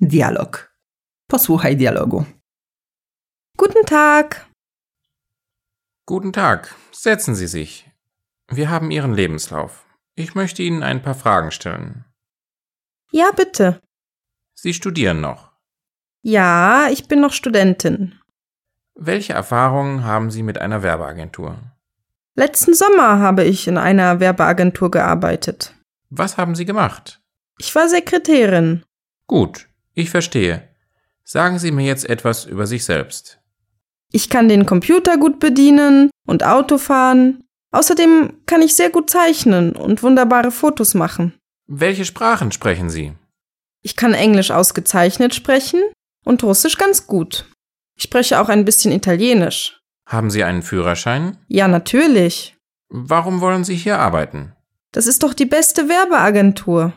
Dialog. Posłuchaj dialogu. Guten Tag. Guten Tag, setzen Sie sich. Wir haben Ihren Lebenslauf. Ich möchte Ihnen ein paar Fragen stellen. Ja, bitte. Sie studieren noch. Ja, ich bin noch Studentin. Welche Erfahrungen haben Sie mit einer Werbeagentur? Letzten Sommer habe ich in einer Werbeagentur gearbeitet. Was haben Sie gemacht? Ich war Sekretärin. Gut, ich verstehe. Sagen Sie mir jetzt etwas über sich selbst. Ich kann den Computer gut bedienen und Auto fahren. Außerdem kann ich sehr gut zeichnen und wunderbare Fotos machen. Welche Sprachen sprechen Sie? Ich kann Englisch ausgezeichnet sprechen und Russisch ganz gut. Ich spreche auch ein bisschen Italienisch. Haben Sie einen Führerschein? Ja, natürlich. Warum wollen Sie hier arbeiten? Das ist doch die beste Werbeagentur.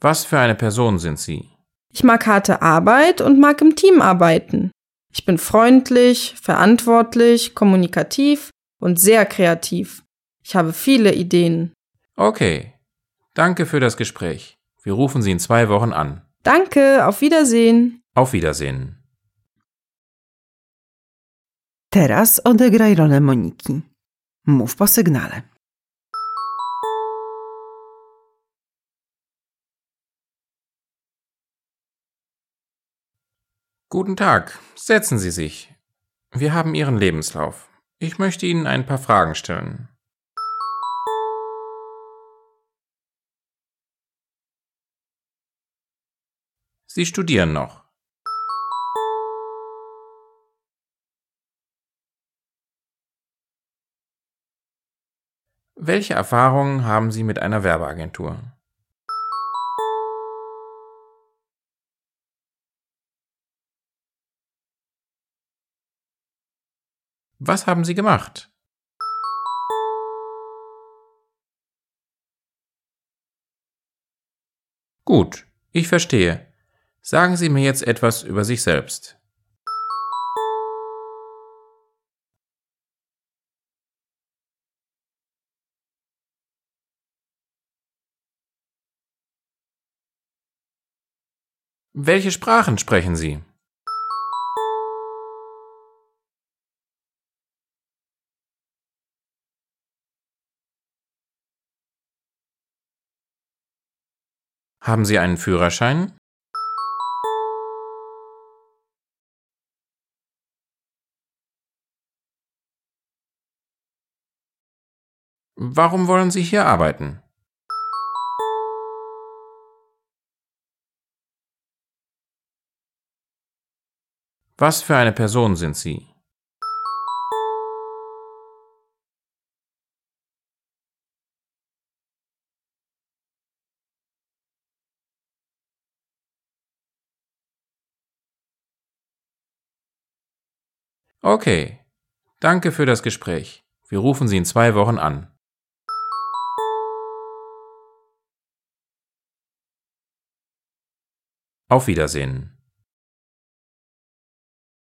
Was für eine Person sind Sie? Ich mag harte Arbeit und mag im Team arbeiten. Ich bin freundlich, verantwortlich, kommunikativ und sehr kreativ. Ich habe viele Ideen. Okay. Danke für das Gespräch. Wir rufen Sie in zwei Wochen an. Danke, auf Wiedersehen. Auf Wiedersehen. Teraz odegraj rolę Moniki. Mów po sygnale. Guten Tag, setzen Sie sich. Wir haben Ihren Lebenslauf. Ich möchte Ihnen ein paar Fragen stellen. Sie studieren noch. Welche Erfahrungen haben Sie mit einer Werbeagentur? Was haben Sie gemacht? Gut, ich verstehe. Sagen Sie mir jetzt etwas über sich selbst. Welche Sprachen sprechen Sie? Haben Sie einen Führerschein? Warum wollen Sie hier arbeiten? Was für eine Person sind Sie? Okay. Danke für das Gespräch. Wir rufen Sie in zwei Wochen an. Auf Wiedersehen.